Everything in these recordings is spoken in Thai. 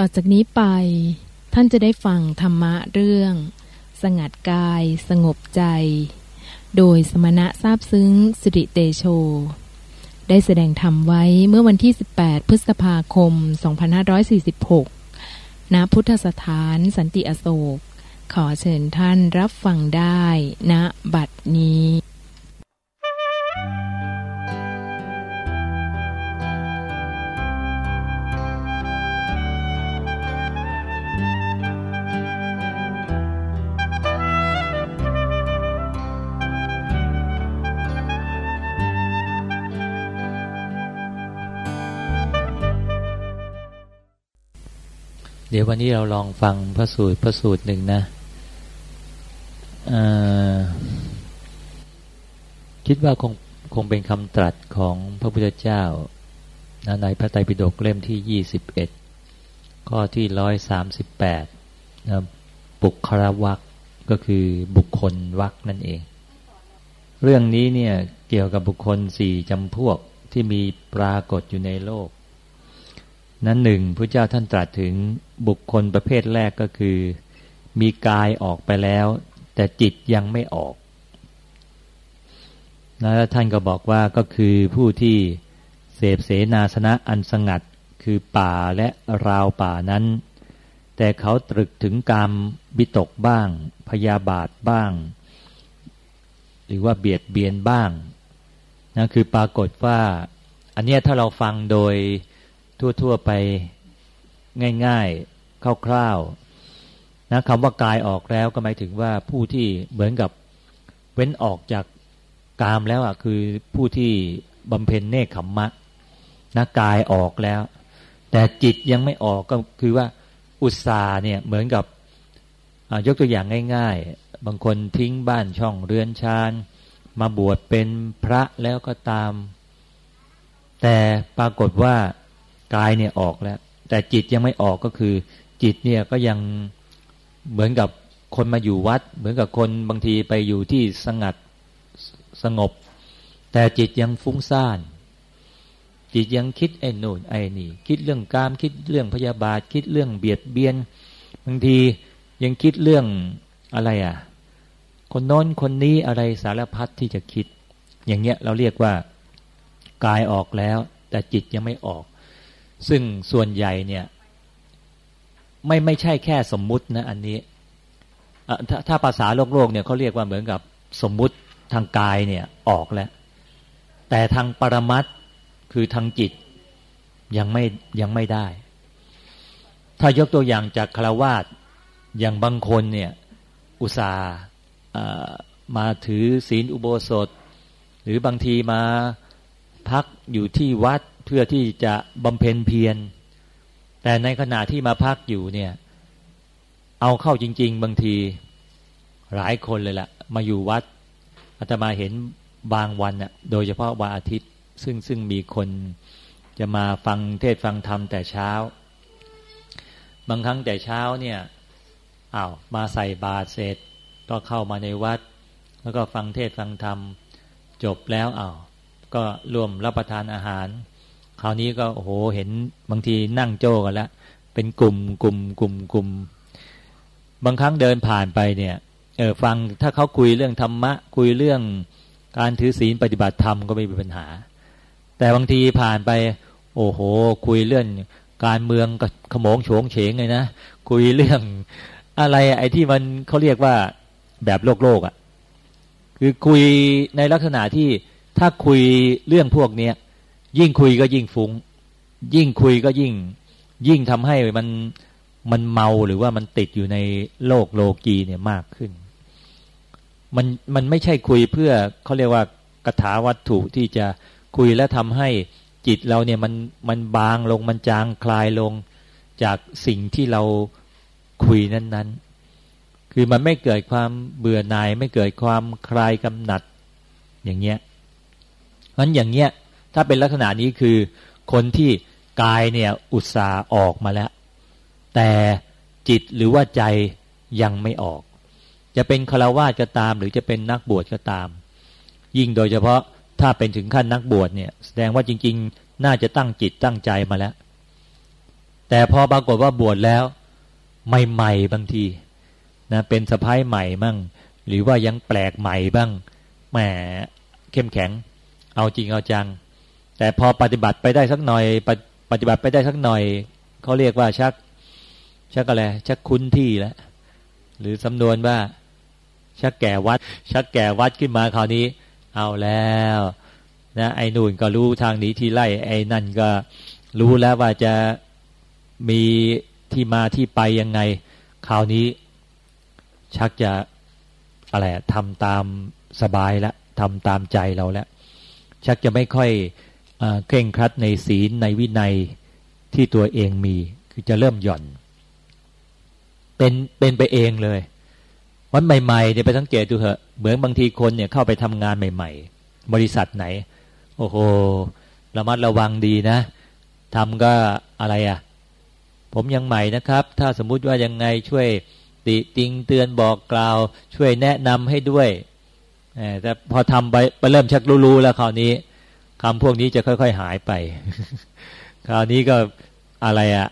ต่อจากนี้ไป ท่านจะได้ฟังธรรมะเรื่อง สงัดกาย สงบใจ โดยสมณะทราบซึ้งสิริเตโช ได้แสดงธรรมไว้เมื่อวันที่ 18 พฤษภาคม 2546 ณ พุทธสถานสันติอโศก ขอเชิญท่านรับฟังได้ณบัดนี้ เดี๋ยววันนี้เราลองฟังพระสูตรพระสูตรหนึ่งนะคิดว่าคงคงเป็นคำตรัสของพระพุทธเจ้าในพระไตรปิฎกเล่มที่ยี่สิบเอ็ดข้อที่ร้อยสามสิบแปดนะบุคครวักก็คือบุคคลวักนั่นเอง เรื่องนี้เนี่ยเกี่ยวกับบุคคลสี่จำพวกที่มีปรากฏอยู่ในโลก นั้นหนึ่งพระเจ้าท่านตรัสถึงบุคคลประเภทแรกก็คือ มีกายออกไปแล้ว แต่จิตยังไม่ออกแล้วท่านก็บอกว่าก็คือผู้ที่เสพเสนาสนะอันสงัดคือป่าและราวป่านั้น แต่เขาตรึกถึงกรรมบิตกบ้าง พยาบาทบ้าง หรือว่าเบียดเบียนบ้างนะคือปรากฏว่า อันนี้ถ้าเราฟังโดย ทั่ว ๆ ไปง่าย ๆ คร่าวๆนะคำว่ากายออกแล้วก็หมายถึงว่าผู้ที่เหมือนกับเว้นออกจากกามแล้วอะคือผู้ที่บำเพ็ญเนคขมมะนะกายออกแล้ว แต่จิตยังไม่ออกก็คือว่าอุตสาเนี่ยเหมือนกับยกตัวอย่างง่าย ๆ บางคนทิ้งบ้านช่องเรือนชานมาบวชเป็นพระแล้วก็ตาม แต่ปรากฏว่า กายเนี่ยออกแล้ว แต่จิตยังไม่ออกก็คือ จิตเนี่ยก็ยังเหมือนกับคนมาอยู่วัด เหมือนกับคนบางทีไปอยู่ที่สงัดสงบ แต่จิตยังฟุ้งซ่าน จิตยังคิดไอ้นู่นไอ้นี่ คิดเรื่องกามคิดเรื่องพยาบาท คิดเรื่องเบียดเบียน บางทียังคิดเรื่องอะไรอะ คนโน้นคนนี้อะไรสารพัดที่จะคิด อย่างเงี้ยเราเรียกว่ากายออกแล้ว แต่จิตยังไม่ออก ซึ่งส่วนใหญ่เนี่ย ไม่ไม่ใช่แค่สมมุตินะอันนี้ถ้าถ้าภาษาโลกโลกเนี่ยเขาเรียกว่าเหมือนกับสมมุติทางกายเนี่ยออกแล้ว แต่ทางปรมัตคือทางจิตยังไม่ยังไม่ได้ ถ้ายกตัวอย่างจากคารวาสอย่างบางคนเนี่ยอุตส่าห์มาถือศีลอุโบสถ หรือบางทีมาพักอยู่ที่วัด เพื่อที่จะบำเพ็ญเพียร แต่ในขณะที่มาพักอยู่เนี่ย เอาเข้าจริง ๆ บางทีหลายคนเลยละ่ะ มาอยู่วัดอาตมาเห็นบางวันน่ะโดยเฉพาะวันอาทิตย์ ซึ่งซึ่งมีคนจะมาฟังเทศฟังธรรมแต่เช้า บางครั้งแต่เช้าเนี่ยอา้าวมาใส่บาตรเสร็จ ก็เข้ามาในวัด แล้วก็ฟังเทศฟังธรรม จบแล้วอา้าวก็ร่วมรับประทานอาหาร คราวนี้ก็โอ้โหเห็นบางทีนั่งโจ้กันแล้วเป็นกลุ่มกลุ่มกลุ่มกลุ่มบางครั้งเดินผ่านไปเนี่ยเออฟังถ้าเขาคุยเรื่องธรรมะ คุยเรื่องการถือศีลปฏิบัติธรรมก็ไม่มีปัญหา แต่บางทีผ่านไป โอ้โห คุยเรื่องการเมืองกับขโมงโฉงเฉงเลยนะคุยเรื่องอะไรไอ้ที่มันเขาเรียกว่าแบบโลกโลกอะ่ะ คือคุยในลักษณะที่ถ้าคุยเรื่องพวกเนี้ย ยิ่งคุยก็ยิ่งฟุง้ง ยิ่งคุยก็ยิ่ง ยิ่งทำให้มันมันเมาหรือว่ามันติดอยู่ในโลกโลกีเนี่ยมากขึ้น มันมันไม่ใช่คุยเพื่อเขาเรียกว่ากถาวัตถุที่จะคุยและทำให้จิตเราเนี่ยมันมันบางลงมันจางคลายลงจากสิ่งที่เราคุยนั้นๆ คือมันไม่เกิดความเบื่อหน่าย ไม่เกิดความคลายกำหนัดอย่างเงี้ยมันอย่างเงี้ย ถ้าเป็นลักษณะนี้คือคนที่กายเนี่ยอุตส่าห์ออกมาแล้ว แต่จิตหรือว่าใจยังไม่ออก จะเป็นฆรวาสก็ตาม หรือจะเป็นนักบวชก็ตาม ยิ่งโดยเฉพาะถ้าเป็นถึงขั้นนักบวชเนี่ยแสดงว่าจริง ๆ น่าจะตั้งจิตตั้งใจมาแล้ว แต่พอปรากฏว่าบวชแล้วใหม่ๆบางทีนะเป็นสะพ้ายใหม่บ้างหรือว่ายังแปลกใหม่บ้างแหมเข้มแข็ง เอาจริงเอาจัง แต่พอปฏิบัติไปได้สักหน่อยปปฏิบัติไปได้สักหน่อยเขาเรียกว่าชัก ชักอะไรชักคุ้นที่แล้วหรือสำนวนว่า ชักแก่วัด ชักแก่วัดขึ้นมาคราวนี้ เอาแล้วนะไอ้นู่นก็รู้ทางนี้ที่ไล่ไอ้นั่นก็รู้แล้วว่าจะมีที่มาที่ไปยังไงคราวนี้ ชักจะอะไรทำตามสบายแล้วทำตามใจเราแล้วชักจะไม่ค่อย เคร่งครัดในศีลในวินัยที่ตัวเองมีคือจะเริ่มหย่อน เป็นเป็นไปเองเลยวันใหม่ๆเนี่ยไปสังเกตดูเถอะเหมือนบางทีคนเนี่ยเข้าไปทำงานใหม่ ๆ บริษัทไหน โอ้โหระมัดระวังดีนะทำก็อะไรอะ่ะ ผมยังใหม่นะครับ ถ้าสมมุติว่ายังไงช่วย ติติงเตือนบอกกล่าว ช่วยแนะนำให้ด้วยแต่พอทำไปไปเริ่มชักรู้ๆแล้วคราวนี้ คำพวกนี้จะค่อย ๆ หายไป คราวนี้ก็อะไรอะ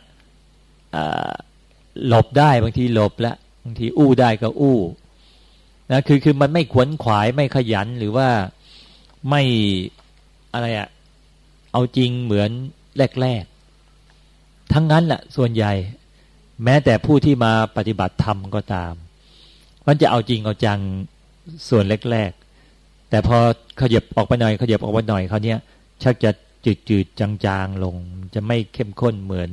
หลบได้บางทีหลบแล้วบางทีอู้ได้ก็อู้นะคือคือมันไม่ขวนขวายไม่ขยันหรือว่าไม่อะไรอะเอาจริงเหมือนแรกๆ ทั้งนั้นแหละส่วนใหญ่ แม้แต่ผู้ที่มาปฏิบัติธรรมก็ตาม มันจะเอาจริงเอาจังส่วนแรกๆ แต่พอขยับออกไปหน่อยขยับออกไปหน่อยเขาเนี้ยชักจะจืดจืดจางๆลง จะไม่เข้มข้นเหมือน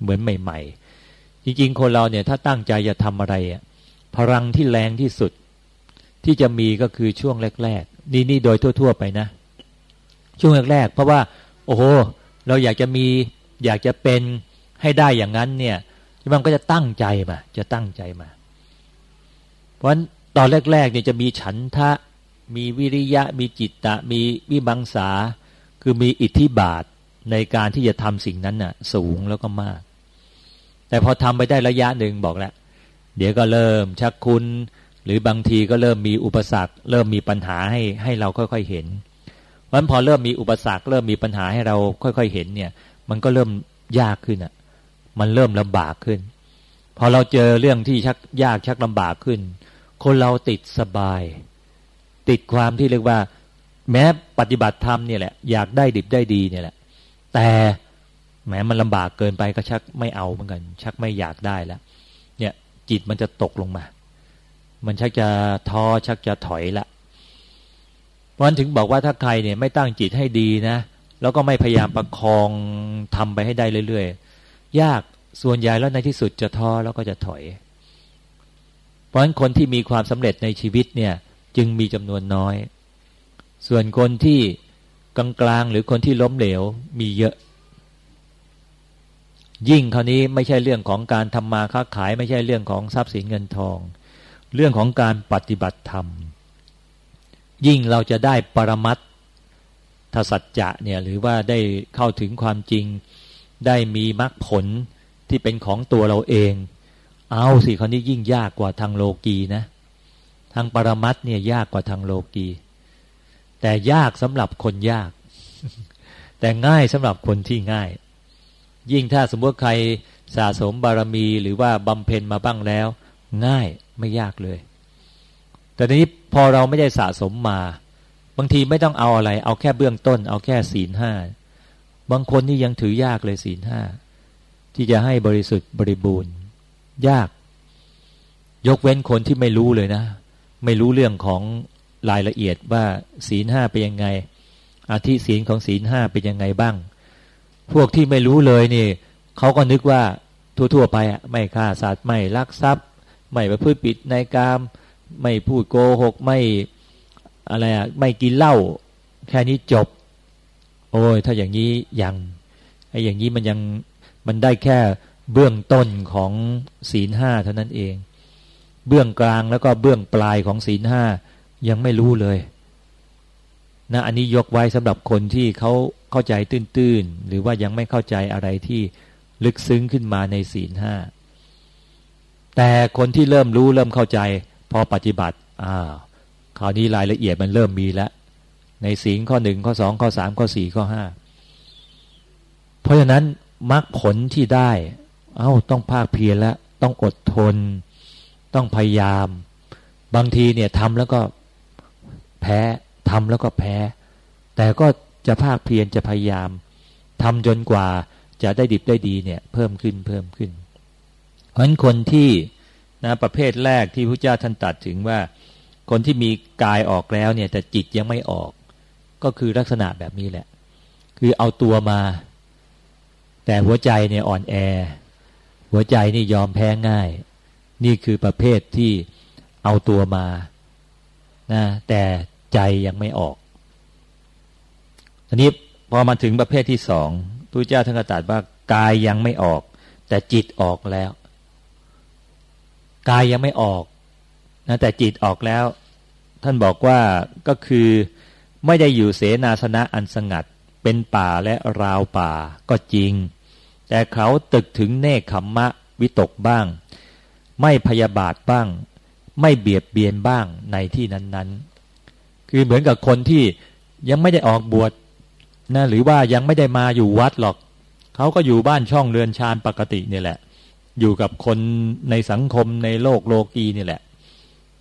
เหมือนใหม่ ๆ จริง ๆ คนเราเนี่ยถ้าตั้งใจจะทำอะไรอะพลังที่แรงที่สุด ที่จะมีก็คือช่วงแรก ๆ นี่นี่โดยทั่ว ๆ ไปนะ ช่วงแรกๆเพราะว่า โอ้โห เราอยากจะมีอยากจะเป็นให้ได้อย่างนั้นเนี่ยมันก็จะตั้งใจมา จะตั้งใจมา เพราะฉะนั้นตอนแรกๆเนี่ยจะมีฉันทะ มีวิริยะ มีจิตตะ มีวิบังสา คือมีอิทธิบาทในการที่จะทำสิ่งนั้นน่ะ สูงแล้วก็มาก แต่พอทำไปได้ระยะหนึ่งบอกแล้ว เดี๋ยวก็เริ่มชักคุณ หรือบางทีก็เริ่มมีอุปสรรค เริ่มมีปัญหาให้ให้เราค่อย ๆเห็นวันพอเริ่มมีอุปสรรค เริ่มมีปัญหาให้เราค่อย ๆ เห็นเนี่ย มันก็เริ่มยากขึ้นอะ มันเริ่มลำบากขึ้น พอเราเจอเรื่องที่ชักยากชักลำบากขึ้น คนเราติดสบาย ติดความที่เรียกว่า แม้ปฏิบัติธรรมเนี่ยแหละอยากได้ดิบได้ดีเนี่ยแหละ แต่แม้มันลำบากเกินไปก็ชักไม่เอาเหมือนกัน ชักไม่อยากได้แล้ว เนี่ยจิตมันจะตกลงมา มันชักจะท้อชักจะถอยละเพราะนั้นถึงบอกว่าถ้าใครเนี่ยไม่ตั้งจิตให้ดีนะ แล้วก็ไม่พยายามประคองทำไปให้ได้เรื่อยๆ ยากส่วนใหญ่แล้วในที่สุดจะท้อแล้วก็จะถอย เพราะฉะนั้นคนที่มีความสำเร็จในชีวิตเนี่ย จึงมีจำนวนน้อย ส่วนคนที่กลางๆหรือคนที่ล้มเหลวมีเยอะ ยิ่งคราวนี้ไม่ใช่เรื่องของการทำมาค้าขายไม่ใช่เรื่องของทรัพย์สินเงินทอง เรื่องของการปฏิบัติธรรม ยิ่งเราจะได้ปรมัตถสัจจะเนี่ยหรือว่าได้เข้าถึงความจริง ได้มีมรรคผลที่เป็นของตัวเราเอง เอาสิคนนี้ยิ่งยากกว่าทางโลกีนะ ทางปรมัตเนี่ยยากกว่าทางโลกี แต่ยากสำหรับคนยาก แต่ง่ายสำหรับคนที่ง่าย ยิ่งถ้าสมมติใครสะสมบารมีหรือว่าบำเพ็ญมาบ้างแล้ว ง่ายไม่ยากเลย แต่ทีนี้พอเราไม่ได้สะสมมา บางทีไม่ต้องเอาอะไร เอาแค่เบื้องต้น เอาแค่ศีลห้าบางคนนี่ยังถือยากเลยศีลห้าที่จะให้บริสุทธิ์บริบูรณ์ ยาก ยกเว้นคนที่ไม่รู้เลยนะ ไม่รู้เรื่องของรายละเอียดว่าศีลห้าเป็นยังไงอาทิศีลของศีลห้าเป็นยังไงบ้าง พวกที่ไม่รู้เลยนี่เขาก็นึกว่าทั่วๆไปอะไม่ฆ่าสัตว์ไม่ลักทรัพย์ ไม่ประพฤติผิดในกาม ไม่พูดโกหกไม่อะไรอะไม่กินเหล้าแค่นี้จบ โอ้ยถ้าอย่างนี้ยังไอ้อย่างนี้มันยังมันได้แค่เบื้องต้นของศีลห้าเท่านั้นเอง เบื้องกลางแล้วก็เบื้องปลายของศีลห้ายังไม่รู้เลยนะอันนี้ยกไว้สำหรับคนที่เขาเข้าใจตื้นๆ หรือว่ายังไม่เข้าใจอะไรที่ลึกซึ้งขึ้นมาในศีลห้าแต่คนที่เริ่มรู้เริ่มเข้าใจ พอปฏิบัติอ่าคราวนี้รายละเอียดมันเริ่มมีแล้วในศีลข้อหนึ่งข้อสองข้อสามข้อสี่ข้อห้าเพราะฉะนั้นมรรคผลที่ได้ เอา้าต้องภาคเพียรแล้วต้องอดทน ต้องพยายาม บางทีเนี่ยทำแล้วก็แพ้ทำแล้วก็แพ้ แต่ก็จะภาคเพียรจะพยายามทำจนกว่าจะได้ดิบได้ดีเนี่ยเพิ่มขึ้นเพิ่มขึ้น เพราะฉะนั้นคนที่นะประเภทแรกที่พระเจ้าท่านตัดถึงว่า คนที่มีกายออกแล้วเนี่ยแต่จิตยังไม่ออก ก็คือลักษณะแบบนี้แหละ คือเอาตัวมา แต่หัวใจเนี่ยอ่อนแอ หัวใจนี่ยอมแพ้ง่าย นี่คือประเภทที่เอาตัวมานะแต่ใจยังไม่ออก อันนี้พอมาถึงประเภทที่สองพระเจ้าท่านก็ตรัสว่ากายยังไม่ออก แต่จิตออกแล้ว กายยังไม่ออกนะแต่จิตออกแล้ว ท่านบอกว่าก็คือไม่ได้อยู่เสนาสนะอันสงัด เป็นป่าและราวป่าก็จริง แต่เขาตึกถึงเนคขมมะวิตกบ้าง ไม่พยาบาทบ้าง ไม่เบียดเบียนบ้างในที่นั้นๆ คือเหมือนกับคนที่ยังไม่ได้ออกบวชนะหรือว่ายังไม่ได้มาอยู่วัดหรอก เขาก็อยู่บ้านช่องเรือนชานปกตินี่แหละ อยู่กับคนในสังคมในโลกโลกีนี่แหละ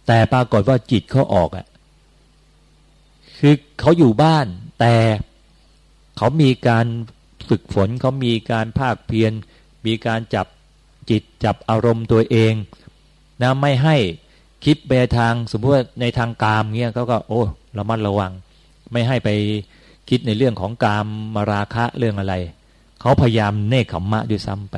แต่ปรากฏว่าจิตเขาออกอะ่ะคือเขาอยู่บ้านแต่เขามีการฝึกฝนเขามีการภาคเพียรมีการจับ จิตจับอารมณ์ตัวเองนะไม่ให้คิดไปทางสมมติว่าในทางกามเงี้ยเขาก็โอ้ระมัดระวัง ไม่ให้ไปคิดในเรื่องของกามมาราคะเรื่องอะไรเขาพยายามเนคขมมะด้วยซ้ำไป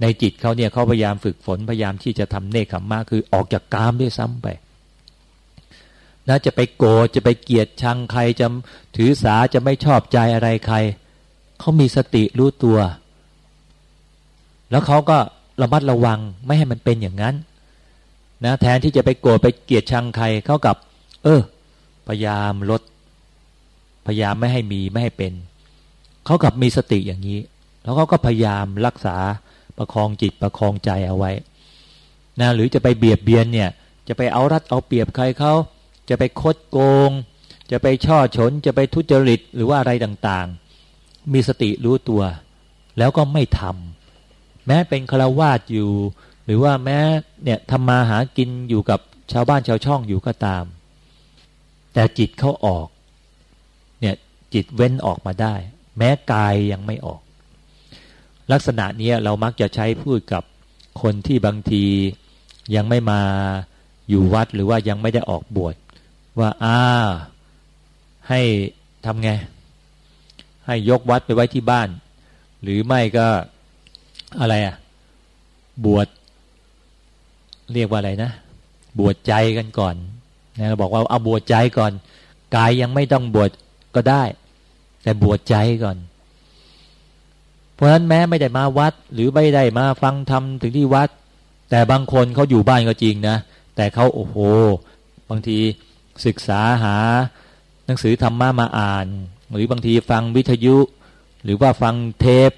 ในจิตเขาเนี่ยเขาพยายามฝึกฝนพยายามที่จะทำเนคขมมะคือออกจากกามด้วยซ้ำไปนะจะไปโกรธจะไปเกลียดชังใครจะถือสาจะไม่ชอบใจอะไรใครเขามีสติรู้ตัว แล้วเขาก็ระมัดระวังไม่ให้มันเป็นอย่างนั้น นะแทนที่จะไปโกรธไปเกลียดชังใครเขากับ เออ พยายามลด พยายามไม่ให้มีไม่ให้เป็นเขากับมีสติอย่างนี้ แล้วเขาก็พยายามรักษาประคองจิตประคองใจเอาไว้นะหรือจะไปเบียดเบียนเนี่ย จะไปเอารัดเอาเปรียบใครเขาจะไปคดโกง จะไปช่อฉนจะไปทุจริตหรือว่าอะไรต่างๆ มีสติรู้ตัว แล้วก็ไม่ทำ แม้เป็นฆราวาสอยู่ หรือว่าแม้เนี่ยทำมาหากินอยู่กับชาวบ้านชาวช่องอยู่ก็ตาม แต่จิตเขาออกเนี่ยจิตเว้นออกมาได้ แม้กายยังไม่ออก ลักษณะนี้เรามักจะใช้พูดกับคนที่บางทียังไม่มาอยู่วัดหรือว่ายังไม่ได้ออกบวชว่าอ้าให้ทำไง ให้ยกวัดไปไว้ที่บ้าน หรือไม่ก็ อะไรอะบวชเรียกว่าอะไรนะ บวชใจกันก่อนนะเราบอกว่าเอาบวชใจก่อนกายยังไม่ต้องบวชก็ได้ แต่บวชใจก่อน เพราะฉะนั้นแม้ไม่ได้มาวัด หรือไม่ได้มาฟังธรรมถึงที่วัด แต่บางคนเขาอยู่บ้านก็จริงนะ แต่เขาโอ้โห บางทีศึกษาหาหนังสือธรรมะมาอ่าน หรือบางทีฟังวิทยุ หรือว่าฟังเทป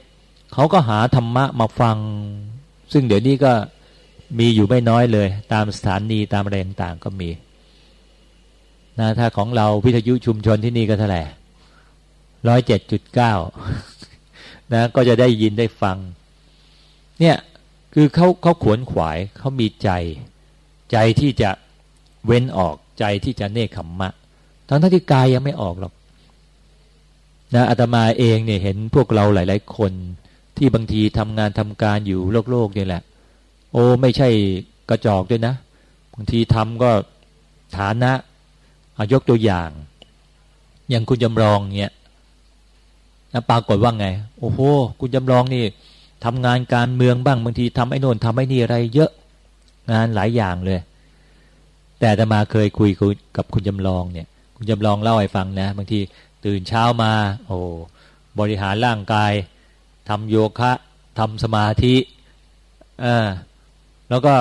เขาก็หาธรรมะมาฟัง ซึ่งเดี๋ยวนี้ก็มีอยู่ไม่น้อยเลย ตามสถานีตามแรต่างๆก็มีนะถ้าของเราวิทยุชุมชนที่นี่ก็เท่าไหร่ร้อยเจ็ดจุดเก้านะก็จะได้ยินได้ฟัง เนี่ยคือเขาเขาขวนขวายเขามีใจ ใจที่จะเว้นออกใจที่จะเนคขมมะ ทั้งทั้งที่กายยังไม่ออกหรอกนะอาตมาเองเนี่ยเห็นพวกเราหลาย ๆ คน ที่บางทีทำงานทำการอยู่โลกโลกนี่แหละ โอ้ไม่ใช่กระจอกด้วยนะ บางทีทำก็ฐานะายกตัวอย่าง อย่างคุณจำลองเนี่ยนะปรากฏว่าไง โอ้โห คุณจำลองนี่ทำงานการเมืองบ้างบางทีทำไอ้นนทำไอ้นี่อะไร เยอะงานหลายอย่างเลย แต่จะมาเคยคุยกับคุณจำลองเนี่ย คุณจำลองเล่าให้ฟังนะ บางทีตื่นเช้ามา โอ้บริหารร่างกาย ทำโยคะทำสมาธิอ่าแล้วก็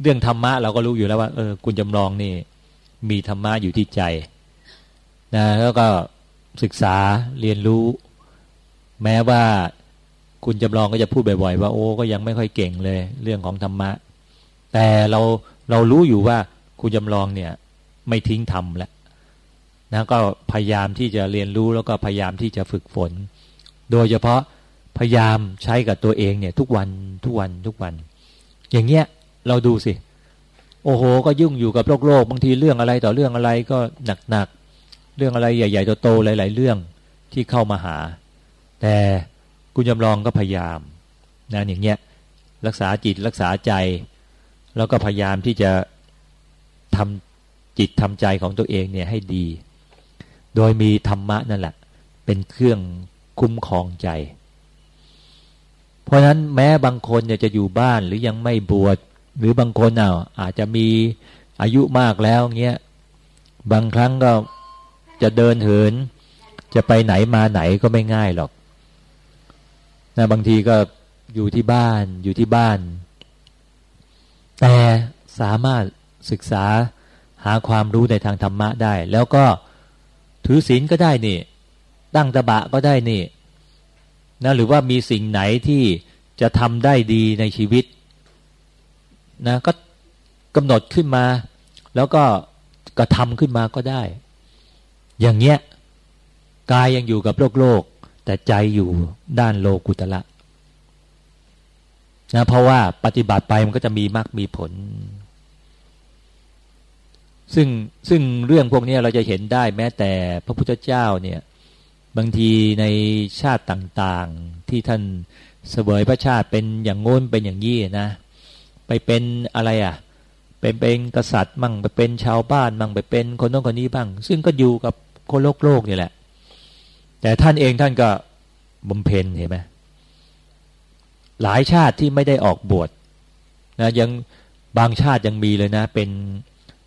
เรื่องธรรมะเราก็รู้อยู่แล้วว่าเออคุณจำลองนี่ มีธรรมะอยู่ที่ใจนะแล้วก็ศึกษาเรียนรู้ แม้ว่าคุณจำลองก็จะพูดบ่อยๆว่าโอ้ก็ยังไม่ค่อยเก่งเลย เรื่องของธรรมะ แต่เราเรารู้อยู่ว่าคุณจำลองเนี่ย ไม่ทิ้งธรรมแล้วนะก็พยายามที่จะเรียนรู้แล้วก็พยายามที่จะฝึกฝน โดยเฉพาะ พยายามใช้กับตัวเองเนี่ย ทุกวันทุกวันทุกวัน อย่างเงี้ยเราดูสิ โอ้โห ก็ยุ่งอยู่กับโลกโลกบางทีเรื่องอะไรต่อเรื่องอะไรก็หนักหนักเรื่องอะไรใหญ่ๆโตๆหลาย ๆ เรื่องที่เข้ามาหา แต่คุณยำลองก็พยายามนะอย่างเงี้ยรักษาจิตรักษาใจ แล้วก็พยายามที่จะทำจิตทำใจของตัวเองเนี่ยให้ดี โดยมีธรรมะนั่นแหละ เป็นเครื่องคุ้มครองใจ เพราะฉะนั้นแม้บางคนเนี่ยจะอยู่บ้านหรือยังไม่บวชหรือบางคนอาอาจจะมีอายุมากแล้วเงี้ยบางครั้งก็จะเดินเหิน จะไปไหนมาไหนก็ไม่ง่ายหรอกนะบางทีก็อยู่ที่บ้านอยู่ที่บ้าน แต่สามารถศึกษาหาความรู้ในทางธรรมะได้ แล้วก็ถือศีลก็ได้นี่ ตั้งตะบะก็ได้นี่ นะหรือว่ามีสิ่งไหนที่จะทำได้ดีในชีวิตนะก็กำหนดขึ้นมา แล้วก็กระทำขึ้นมาก็ได้ อย่างเงี้ยกายยังอยู่กับโลกโลก แต่ใจอยู่ด้านโลกุตละนะเพราะว่าปฏิบัติไปมันก็จะมีมากมีผล ซึ่งซึ่งเรื่องพวกนี้เราจะเห็นได้แม้แต่พระพุทธเจ้าเนี่ย บางทีในชาติต่างๆที่ท่านเสวยพระชาติเป็นอย่างงน้นเป็นอย่างนี้นะ ไปเป็นอะไรอะ่ะเป็นเป็นกษัตริย์มั่งไปเป็นชาวบ้านมั่งไปเป็นคนโน้นคนนี้บ้าง ซึ่งก็อยู่กับคนโลกโลกนี่แหละ แต่ท่านเองท่านก็บำเพ็ญเห็นไหมหลายชาติที่ไม่ได้ออกบวชนะยังบางชาติยังมีเลยนะ เป็น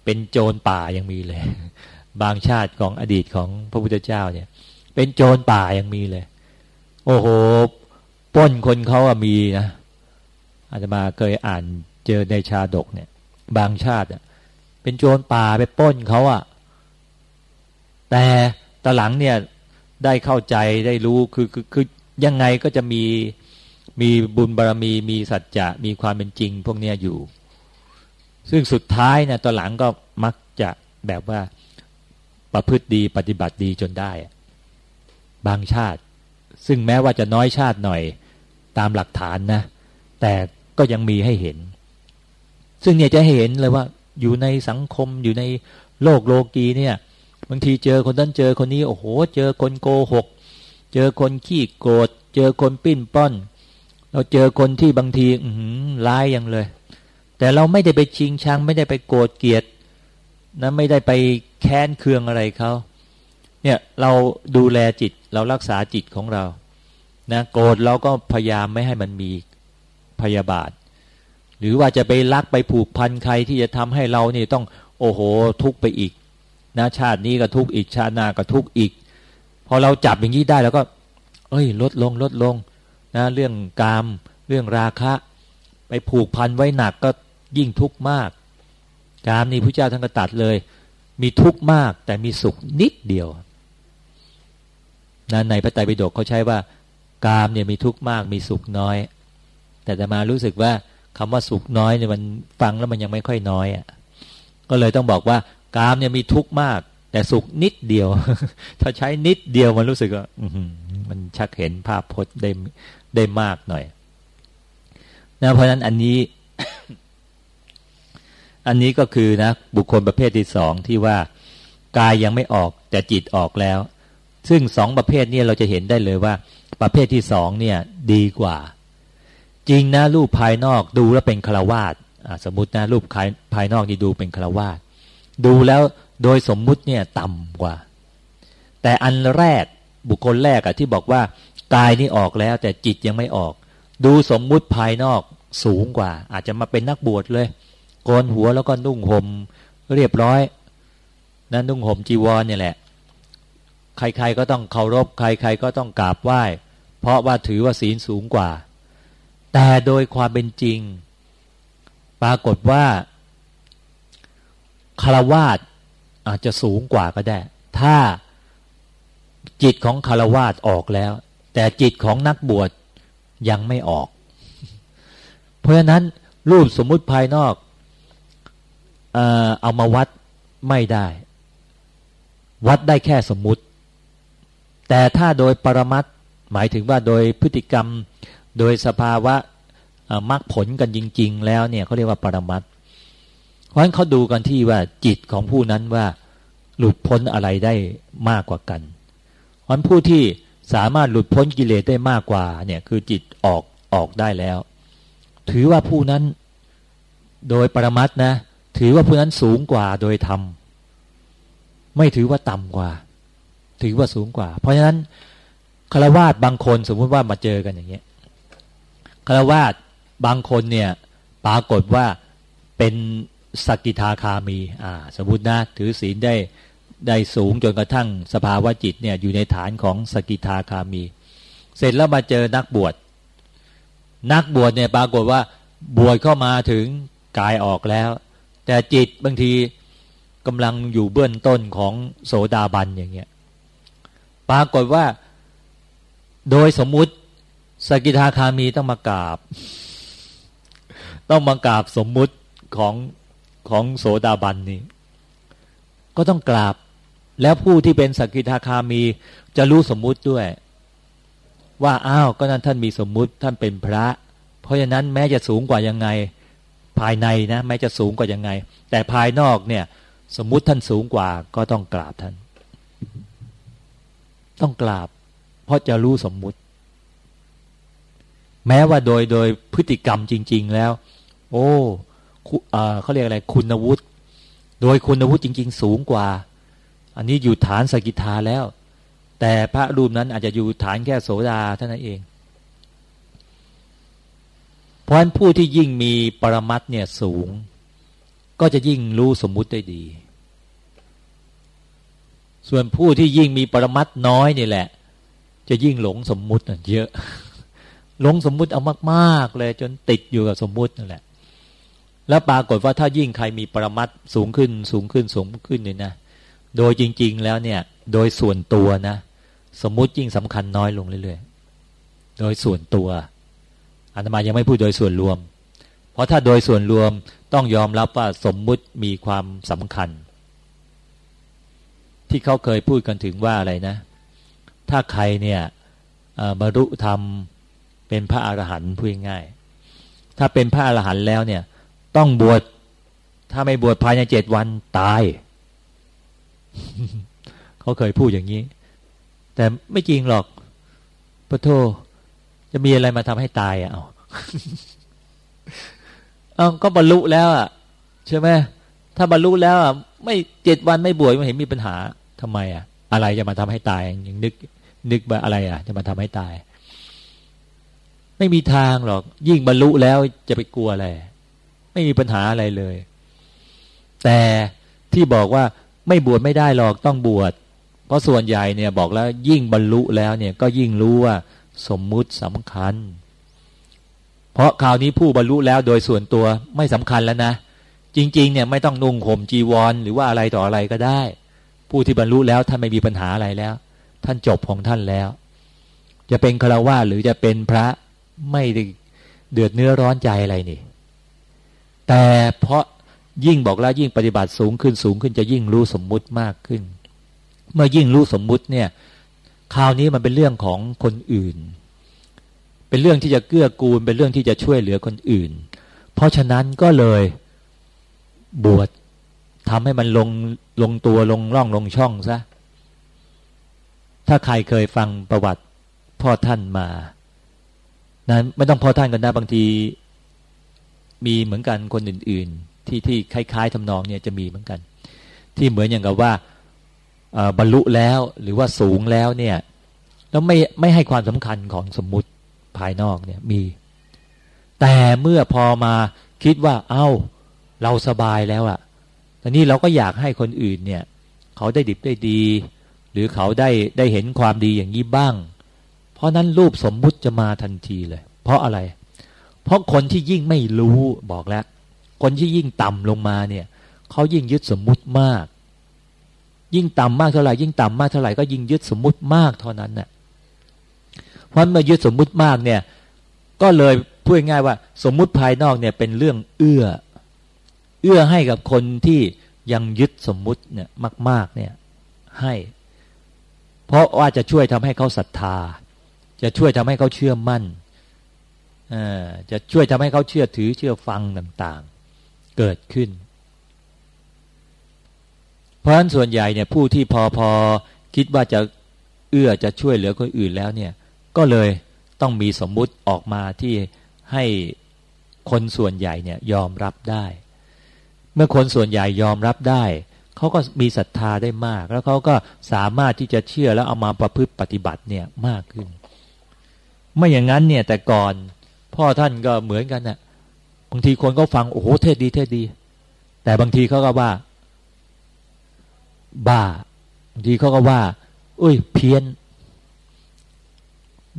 เป็นโจรป่ายังมีเลย บางชาติของอดีตของพระพุทธเจ้าเนี่ย เป็นโจรป่ายังมีเลย โอ้โหป้นคนเขาอะมีนะอาจจะมาเคยอ่านเจอในชาดกเนี่ย บางชาติอะเป็นโจรป่าไปป้นเขาอะแต่ตอหลังเนี่ยได้เข้าใจได้รู้คือคือคือยังไงก็จะมีมีบุญบารรมีมีสัจจะมีความเป็นจริง พวกเนี้ยอยู่ ซึ่งสุดท้ายนะตอนหลังก็มักจะแบบว่าประพฤติดีปฏิบัติดีจนได้ บางชาติ ซึ่งแม้ว่าจะน้อยชาติหน่อยตามหลักฐานนะ แต่ก็ยังมีให้เห็น ซึ่งเนี่ยจะเห็นเลยว่าอยู่ในสังคมอยู่ในโลกโลกีเนี่ยบางทีเจอคนนั้นเจอคนนี้โอ้โห เจอคนโกหก เจอคนขี้โกรธเจอคนปิ้นป้อน เราเจอคนที่บางทีอืร้ายอย่างเลย แต่เราไม่ได้ไปชิงชัง ไม่ได้ไปโกรธเกลียดนะไม่ได้ไปแค้นเคืองอะไรเขา เนี่ยเราดูแลจิตเรารักษาจิตของเรานะโกรธเราก็พยายามไม่ให้มันมีพยาบาท หรือว่าจะไปรักไปผูกพันใครที่จะทำให้เราเนี่ต้องโอ้โหทุกไปอีกนะชาตินี้ก็ทุกอีกชาติหน้าก็ทุกอีก พอเราจับอย่างนี้ได้แล้วก็ เอ้ย ลดลงลดลงนะเรื่องกาม เรื่องราคะ ไปผูกพันไว้หนักก็ยิ่งทุกข์มาก กามนี่พระเจ้าท่านก็ตัดเลย มีทุกข์มากแต่มีสุขนิดเดียว นะในพระไตรปิฎกเขาใช้ว่ากามเนี่ยมีทุกข์มากมีสุขน้อย แต่จะมารู้สึกว่าคำว่าสุขน้อยเนี่ยมันฟังแล้วมันยังไม่ค่อยน้อยอะ่ะก็เลยต้องบอกว่ากามเนี่ยมีทุกข์มาก แต่สุขนิดเดียว ถ้าใช้นิดเดียวมันรู้สึกว่ามันชักเห็นภาพพจน์ได้ได้มากหน่อยนะเพราะนั้นอันนี้ อันนี้ก็คือนะบุคคลประเภทที่สองที่ว่ากายยังไม่ออกแต่จิตออกแล้ว ซึ่งสองประเภทนี้เราจะเห็นได้เลยว่า ประเภทที่สองเนี่ยดีกว่า จริงนะรูปภายนอกดูแล้วเป็นคารวาสสมมตินะรูปภายนอกนี่ดูเป็นคารวาสดูแล้วโดยสมมุติเนี่ยต่ำกว่า แต่อันแรกบุคคลแรกอะที่บอกว่ากายนี่ออกแล้วแต่จิตยังไม่ออก ดูสมมุติภายนอกสูงกว่า อาจจะมาเป็นนักบวชเลยโกนหัวแล้วก็นุ่งห่มเรียบร้อยนั่นนุ่งห่มจีวรเนี่ยแหละ ใครๆก็ต้องเคารพใครๆก็ต้องกราบไหว้ เพราะว่าถือว่าศีลสูงกว่า แต่โดยความเป็นจริง ปรากฏว่าคารวาสอาจจะสูงกว่าก็ได้ ถ้าจิตของคารวาสออกแล้ว แต่จิตของนักบวชยังไม่ออก เพราะฉะนั้นรูปสมมุติภายนอกเอเอามาวัดไม่ได้ วัดได้แค่สมมุติ แต่ถ้าโดยปรมัตหมายถึงว่าโดยพฤติกรรม โดยสภาวะมรรคผลกันจริง ๆ แล้วเนี่ยเขาเรียกว่าปรมัตเพราะฉะนั้นเขาดูกันที่ว่าจิตของผู้นั้นว่าหลุดพ้นอะไรได้มากกว่ากันเพราะผู้ที่สามารถหลุดพ้นกิเลสได้มากกว่าเนี่ยคือจิตออกออกได้แล้ว ถือว่าผู้นั้นโดยปรมัตนะ ถือว่าผู้นั้นสูงกว่าโดยธรรมไม่ถือว่าต่ำกว่า ถือว่าสูงกว่า เพราะฉะนั้นคารวาสบางคนสมมุติว่ามาเจอกันอย่างเงี้ยคารวาสบางคนเนี่ยปรากฏว่าเป็นสกิทาคามีอ่าสมมตินะถือศีลได้ได้สูงจนกระทั่งสภาวะจิตเนี่ยอยู่ในฐานของสกิทาคามี เสร็จแล้วมาเจอนักบวชนักบวชเนี่ยปรากฏว่าบวชเข้ามาถึงกายออกแล้ว แต่จิตบางทีกำลังอยู่เบื้องต้นของโสดาบันอย่างเงี้ย ปรากฏว่า โดยสมมุติสกิทาคามีต้องมากราบ ต้องมากราบสมมุติของของโสดาบันนี่ก็ต้องกราบ แล้วผู้ที่เป็นสกิทาคามีจะรู้สมมุติด้วย ว่าอ้าวก็นั้นท่านมีสมมุติท่านเป็นพระ เพราะฉะนั้นแม้จะสูงกว่ายังไงภายในนะแม้จะสูงกว่ายังไง แต่ภายนอกเนี่ย สมมุติท่านสูงกว่าก็ต้องกราบท่าน ต้องกราบ เพราะจะรู้สมมุติ แม้ว่าโดยโดยพฤติกรรมจริง ๆ แล้ว โอ้เขาเรียกอะไรคุณวุฒิโดยคุณวุฒิจริง ๆ สูงกว่า อันนี้อยู่ฐานสกิทาแล้ว แต่พระรูปนั้นอาจจะอยู่ฐานแค่โสดาเท่านั้นเอง เพราะฉะนั้นผู้ที่ยิ่งมีปรมัตเนี่ยสูง ก็จะยิ่งรู้สมมุติได้ดี ส่วนผู้ที่ยิ่งมีปรมัตน้อยนี่แหละ จะยิ่งหลงสมมุติเยอะ หลงสมมุติเอามากๆ เลยจนติดอยู่กับสมมุตินั่นแหละ แล้วปรากฏว่าถ้ายิ่งใครมีปรมัตสูงขึ้นสูงขึ้นสูงขึ้นเนี่ยนะ โดยจริง ๆ แล้วเนี่ย โดยส่วนตัวนะ สมมุติยิ่งสำคัญน้อยลงเรื่อยๆ โดยส่วนตัวอาตมายังไม่พูดโดยส่วนรวม เพราะถ้าโดยส่วนรวมต้องยอมรับว่าสมมุติมีความสำคัญ ที่เขาเคยพูดกันถึงว่าอะไรนะ ถ้าใครเนี่ยบรรลุธรรมเป็นพระอรหันต์พูดง่ายถ้าเป็นพระอรหันต์แล้วเนี่ย ต้องบวชถ้าไม่บวชภายในเจ็ดวันตาย เขาเคยพูดอย่างนี้ แต่ไม่จริงหรอกพระโทจะมีอะไรมาทำให้ตายอะเอาเอาก็บรรลุแล้วอะใช่ไหมถ้าบรรลุแล้วอะไม่เจ็ดวันไม่บวชไม่เห็นมีปัญหา ทำไมอะ อะไรจะมาทำให้ตายยังนึกนึกว่าอะไรอะ จะมาทำให้ตาย ไม่มีทางหรอก ยิ่งบรรลุแล้วจะไปกลัวอะไร ไม่มีปัญหาอะไรเลย แต่ที่บอกว่าไม่บวชไม่ได้หรอกต้องบวชเพราะส่วนใหญ่เนี่ยบอกแล้วยิ่งบรรลุแล้วเนี่ยก็ยิ่งรู้ว่าสมมุติสำคัญ เพราะคราวนี้ผู้บรรลุแล้วโดยส่วนตัวไม่สำคัญแล้วนะ จริง ๆ เนี่ยไม่ต้องนุ่งห่มจีวร หรือว่าอะไรต่ออะไรก็ได้ ผู้ที่บรรลุแล้วท่านไม่มีปัญหาอะไรแล้ว ท่านจบของท่านแล้ว จะเป็นฆราวาสหรือจะเป็นพระไม่เดือดเนื้อร้อนใจอะไรนี่ แต่เพราะยิ่งบอกแล้วยิ่งปฏิบัติสูงขึ้นสูงขึ้นจะยิ่งรู้สมมุติมากขึ้น เมื่อยิ่งรู้สมมุติเนี่ย คราวนี้มันเป็นเรื่องของคนอื่น เป็นเรื่องที่จะเกื้อกูล เป็นเรื่องที่จะช่วยเหลือคนอื่น เพราะฉะนั้นก็เลยบวช ทำให้มันลงลงตัวลงร่องลงช่องซะ ถ้าใครเคยฟังประวัติพ่อท่านมานั้นไม่ต้องพ่อท่านกันนะบางที มีเหมือนกันคนอื่น ๆ ที่ที่คล้าย ๆทำนองเนี่ยจะมีเหมือนกัน ที่เหมือนอย่างกับว่าบรรลุแล้วหรือว่าสูงแล้วเนี่ยแล้วไม่ไม่ให้ความสำคัญของสมมุติภายนอกเนี่ยมี แต่เมื่อพอมาคิดว่า เอา้า เราสบายแล้วอะ ตอนนี้เราก็อยากให้คนอื่นเนี่ย เขาได้ดิบได้ดี หรือเขาได้ได้เห็นความดีอย่างนี้บ้าง เพราะนั้นรูปสมมุติจะมาทันทีเลย เพราะอะไร เพราะคนที่ยิ่งไม่รู้บอกแล้ว คนที่ยิ่งต่ำลงมาเนี่ยเขายิ่งยึดสมมุติมาก ยิ่งต่ำมากเท่าไหร่ยิ่งต่ำมากเท่าไหร่ก็ยิ่งยึดสมมุติมากเท่านั้นน่ะเพราะเมื่อยึดสมมุติมากเนี่ย ก็เลยพูดง่ายว่า สมมุติภายนอกเนี่ยเป็นเรื่องเอื้อ เอื้อให้กับคนที่ยังยึดสมมุติเนี่ยมาก ๆ เนี่ยให้ เพราะว่าจะช่วยทำให้เขาศรัทธา จะช่วยทำให้เขาเชื่อมั่นจะช่วยทำให้เขาเชื่อถือเชื่อฟังต่างๆ เกิดขึ้น เพราะฉะนั้นส่วนใหญ่เนี่ยผู้ที่พอพอคิดว่าจะเอื้อจะช่วยเหลือคนอื่นแล้วเนี่ย ก็เลยต้องมีสมมุติออกมาที่ให้คนส่วนใหญ่เนี่ยยอมรับได้ เมื่อคนส่วนใหญ่ยอมรับได้เขาก็มีศรัทธาได้มาก แล้วเขาก็สามารถที่จะเชื่อแล้วเอามาประพฤติปฏิบัติเนี่ยมากขึ้น ไม่อย่างนั้นเนี่ยแต่ก่อนพ่อท่านก็เหมือนกันนะ่ะบางทีคนก็ฟังโอ้โหเทศดีเทศดี แต่บางทีเขาก็ว่า บ้าบางทีเขาก็ว่าเอ้ย เพี้ยน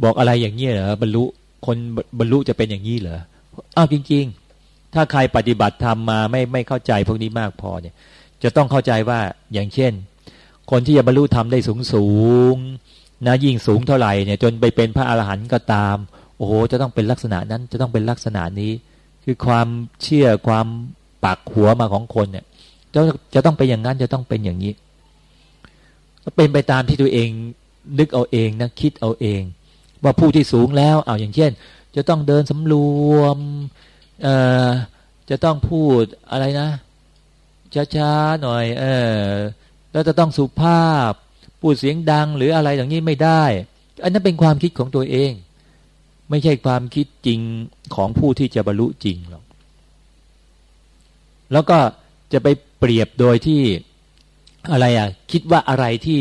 บอกอะไรอย่างนี้เหรอบรรลุคนบรรลุจะเป็นอย่างนี้เหรออ้าวจริง ๆ ถ้าใครปฏิบัติธรรมมาไม่ไม่เข้าใจพวกนี้มากพอเนี่ยจะต้องเข้าใจว่าอย่างเช่น คนที่จะบรรลุธรรมได้สูงสูงนะยิ่งสูงเท่าไหร่เนี่ยจนไปเป็นพระอรหันต์ก็ตาม โอ้โหจะต้องเป็นลักษณะนั้นจะต้องเป็นลักษณะนี้ คือความเชื่อความปักหัวมาของคนเนี่ยจะจะต้องเป็นอย่างนั้นจะต้องเป็นอย่างนี้ก็เป็นไปตามที่ตัวเองนึกเอาเองนะคิดเอาเอง ว่าผู้ที่สูงแล้วเอาอย่างเช่น จะต้องเดินสำรวม จะต้องพูดอะไรนะช้าๆหน่อย เออ แล้วจะต้องสุภาพ พูดเสียงดังหรืออะไรอย่างนี้ไม่ได้ อันนั้นเป็นความคิดของตัวเอง ไม่ใช่ความคิดจริงของผู้ที่จะบรรลุจริงหรอกแล้วก็จะไปเปรียบโดยที่อะไรอะ คิดว่าอะไรที่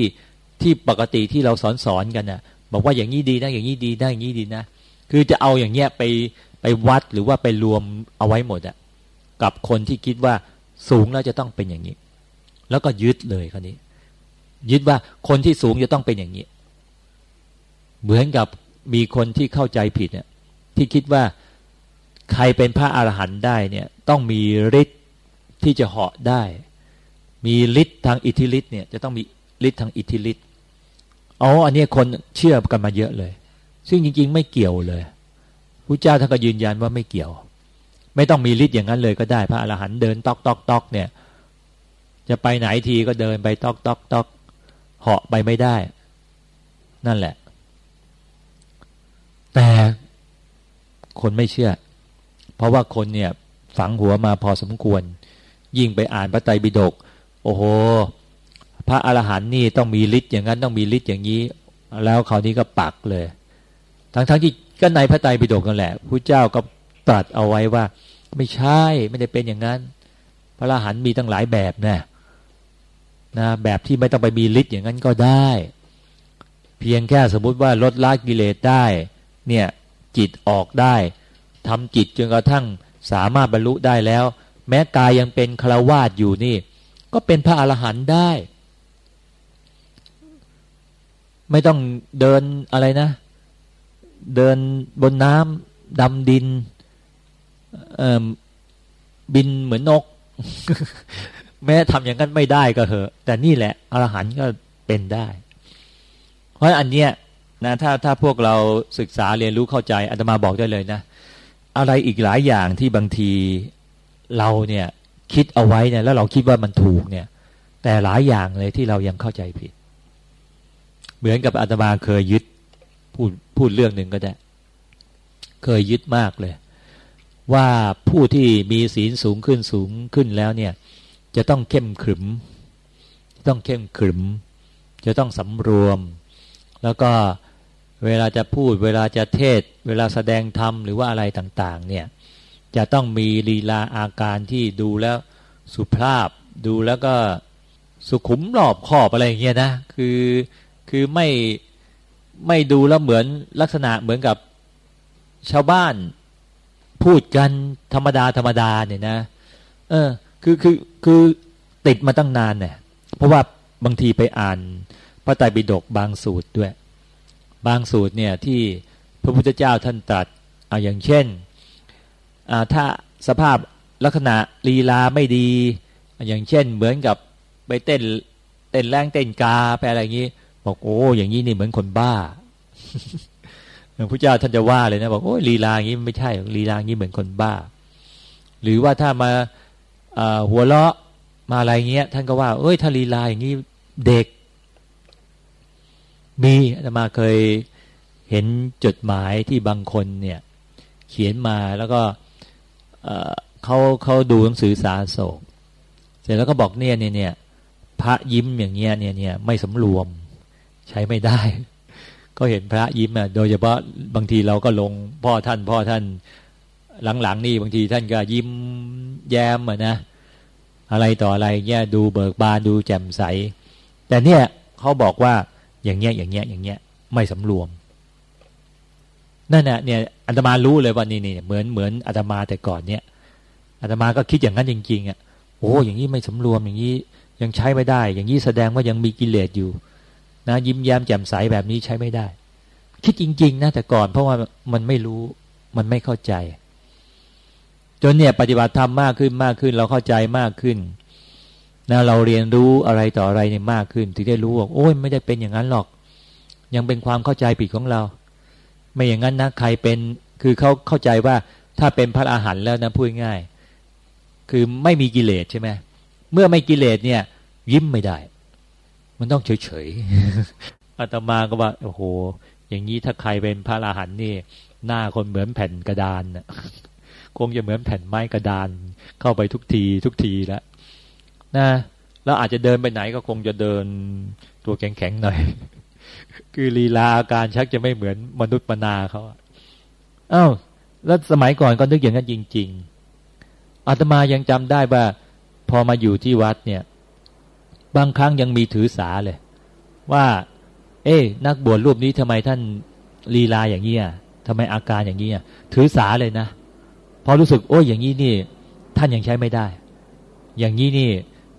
ที่ปกติที่เราสอนสอนกันน่ะ บอกว่าอย่างนี้ดีนะ อย่างนี้ดีนะอย่างนี้ดีนะ คือจะเอาอย่างเงี้ยไป ไปวัดหรือว่าไปรวมเอาไว้หมดอะกับคนที่คิดว่าสูงแล้วจะต้องเป็นอย่างนี้ แล้วก็ยึดเลยคราวนี้ ยึดว่าคนที่สูงจะต้องเป็นอย่างนี้ เหมือนกับมีคนที่เข้าใจผิดเนี่ยที่คิดว่าใครเป็นพระอาหารหันต์ได้เนี่ย ต้องมีฤทธิ์ที่จะเหาะได้ มีฤทธิ์ทางอิทธิฤทธิ์เนี่ย จะต้องมีฤทธิ์ทางอิทธิฤทธิ์อ๋ออันนี้คนเชื่อกันมาเยอะเลย ซึ่งจริง ๆ ไม่เกี่ยวเลย พระพุทธเจ้าท่านก็ยืนยันว่าไม่เกี่ยว ไม่ต้องมีฤทธิ์อย่างนั้นเลยก็ได้ พระอรหันต์เดินตอกตอกตอกเนี่ย จะไปไหนทีก็เดินไปตอกตอกตอกเหาะไปไม่ได้ นั่นแหละ แต่คนไม่เชื่อ เพราะว่าคนเนี่ยฝังหัวมาพอสมควร ยิ่งไปอ่านพระไตรปิฎกโอ้โห พระอรหันต์นี่ต้องมีฤทธิ์อย่างนั้นต้องมีฤทธิ์อย่างนี้ แล้วคราวนี้ก็ปักเลย ทั้งๆทที่ ก็ในพระไตรปิฎกนั่นแหละพระเจ้าก็ตรัสเอาไว้ว่า ไม่ใช่ไม่ได้เป็นอย่างนั้น พระอรหันต์มีตั้งหลายแบบนะนะแบบที่ไม่ต้องไปมีฤทธิ์อย่างนั้นก็ได้ เพียงแค่สมมุติว่าลดละกิเลสได้ เนี่ยจิตออกได้ทำจิตจนกระทั่งสามารถบรรลุได้แล้ว แม้กายยังเป็นคารวาสอยู่นี่ ก็เป็นพระอรหันต์ได้ ไม่ต้องเดินอะไรนะ เดินบนน้ำดำดินบินเหมือนนก แม้ทำอย่างนั้นไม่ได้ก็เหอะ แต่นี่แหละอรหันต์ก็เป็นได้ เพราะอันเนี้ยนะถ้าถ้าพวกเราศึกษาเรียนรู้เข้าใจอาตมาบอกได้เลยนะ อะไรอีกหลายอย่างที่บางทีเราเนี่ยคิดเอาไว้เนี่ยแล้วเราคิดว่ามันถูกเนี่ย แต่หลายอย่างเลยที่เรายังเข้าใจผิด เหมือนกับอาตมาเคยยึด พูดพูดเรื่องหนึ่งก็ได้ เคยยึดมากเลย ว่าผู้ที่มีศีลสูงขึ้นสูงขึ้นแล้วเนี่ย จะต้องเข้มขรึม ต้องเข้มขรึม จะต้องสำรวม แล้วก็เวลาจะพูด เวลาจะเทศ เวลาแสดงธรรมหรือว่าอะไรต่าง ๆ เนี่ย จะต้องมีลีลาอาการที่ดูแล้วสุภาพ ดูแล้วก็สุขุมรอบขอบอะไรอย่างเงี้ยนะ คือคือไม่ ไม่ดูแล้วเหมือนลักษณะเหมือนกับชาวบ้าน พูดกันธรรมดาธรรมดาเนี่ยนะ เออ คือคือคือติดมาตั้งนานเนี่ยเพราะว่าบางทีไปอ่านพระไตรปิฎกบางสูตรด้วย บางสูตรเนี่ยที่พระพุทธเจ้าท่านตรัสเอาอย่างเช่นถ้าสภาพลักษณะลีลาไม่ดี อย่างเช่นเหมือนกับไปเต้นเต้นแรงเต้นกาไปอะไรอย่างนี้ บอกโอ้อย่างนี้นี่เหมือนคนบ้าพระเจ้าท่านจะว่าเลยนะบอกโอ้ยลีลาอย่างนี้ไม่ใช่ลีลาอย่างนี้เหมือนคนบ้า หรือว่าถ้ามาหัวเราะมาอะไรเงี้ย ท่านก็ว่า เอ้ยถ้าลีลาอย่างนี้เด็ก มีอามาเคยเห็นจดหมายที่บางคนเนี่ย เขียนมาแล้วก็เขาเขาดูหนังสือสาโศก เสร็จแล้วก็บอกเนี่ยเนี่ยเนี่ยพระยิ้มอย่างเงี้ยเนี่ยเนี่ยไม่สำรวม ใช้ไม่ได้ ก็เห็นพระยิ้มอะโดยเฉพาะบางทีเราก็ลงพ่อท่านพ่อท่านหลังๆนี่บางทีท่านก็ยิ้มแย้มอะนะอะไรต่ออะไรเนี่ยดูเบิกบานดูแจ่มใส แต่เนี่ยเขาบอกว่าอย่างเงี้ยอย่างเงี้ยอย่างเงี้ยไม่สำรวมนั่นน่ะเนี่ยอาตมารู้เลยว่านี่นี่เหมือนเหมือนอาตมาแต่ก่อนเนี่ยอาตมาก็คิดอย่างนั้นจริงๆอะโอ้อย่างนี้ไม่สำรวมอย่างนี้ยังใช้ไม่ได้ อย่างนี้แสดงว่ายังมีกิเลสอยู่ นะยิ้มแย้มแจ่มใสแบบนี้ใช้ไม่ได้ คิดจริง ๆนะแต่ก่อนเพราะว่ามันไม่รู้มันไม่เข้าใจ จนเนี่ยปฏิบัติธรรมมากขึ้นมากขึ้น เราเข้าใจมากขึ้นนะเราเรียนรู้อะไรต่ออะไรเนี่ยมากขึ้นถึงได้รู้ว่าโอ้ยไม่ได้เป็นอย่างนั้นหรอก ยังเป็นความเข้าใจผิดของเรา ไม่อย่างนั้นนะใครเป็นคือเขาเข้าใจว่าถ้าเป็นพระอาหารแล้วนะพูดง่าย คือไม่มีกิเลสใช่ไหมเมื่อไม่กิเลสเนี่ย ยิ้มไม่ได้ มันต้องเฉยเฉยอาตมาก็ว่าโอ้โห อย่างนี้ถ้าใครเป็นพระอรหันต์นี่ หน้าคนเหมือนแผ่นกระดานนะคงจะเหมือนแผ่นไม้กระดาน เข้าไปทุกทีทุกทีแล้วนะแล้วอาจจะเดินไปไหนก็คงจะเดินตัวแข็งๆหน่อย คือลีลาอาการชักจะไม่เหมือนมนุษย์มนาเขาอ้าวแล้วสมัยก่อนก็นึกอย่างนั้นจริง ๆอาตมายังจำได้ว่า พอมาอยู่ที่วัดเนี่ย บางครั้งยังมีถือสาเลย ว่า เอ๊นักบวชรูปนี้ทำไมท่านลีลาอย่างนี้อะทำไมอาการอย่างนี้อะถือสาเลยนะพอรู้สึกโอ้ยอย่างนี้นี่ ท่านยังใช้ไม่ได้ อย่างนี้นี่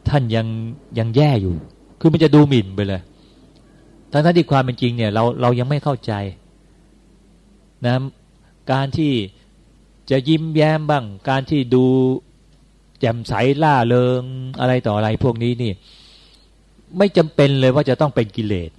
ท่านยังยังแย่อยู่ คือมันจะดูหมิ่นไปเลย ทั้งที่ความเป็นจริงเนี่ย เราเรายังไม่เข้าใจนะการที่จะยิ้มแย้มบ้าง การที่ดูแจ่มใสล่าเริงอะไรต่ออะไรพวกนี้นี่ ไม่จำเป็นเลยว่าจะต้องเป็นกิเลส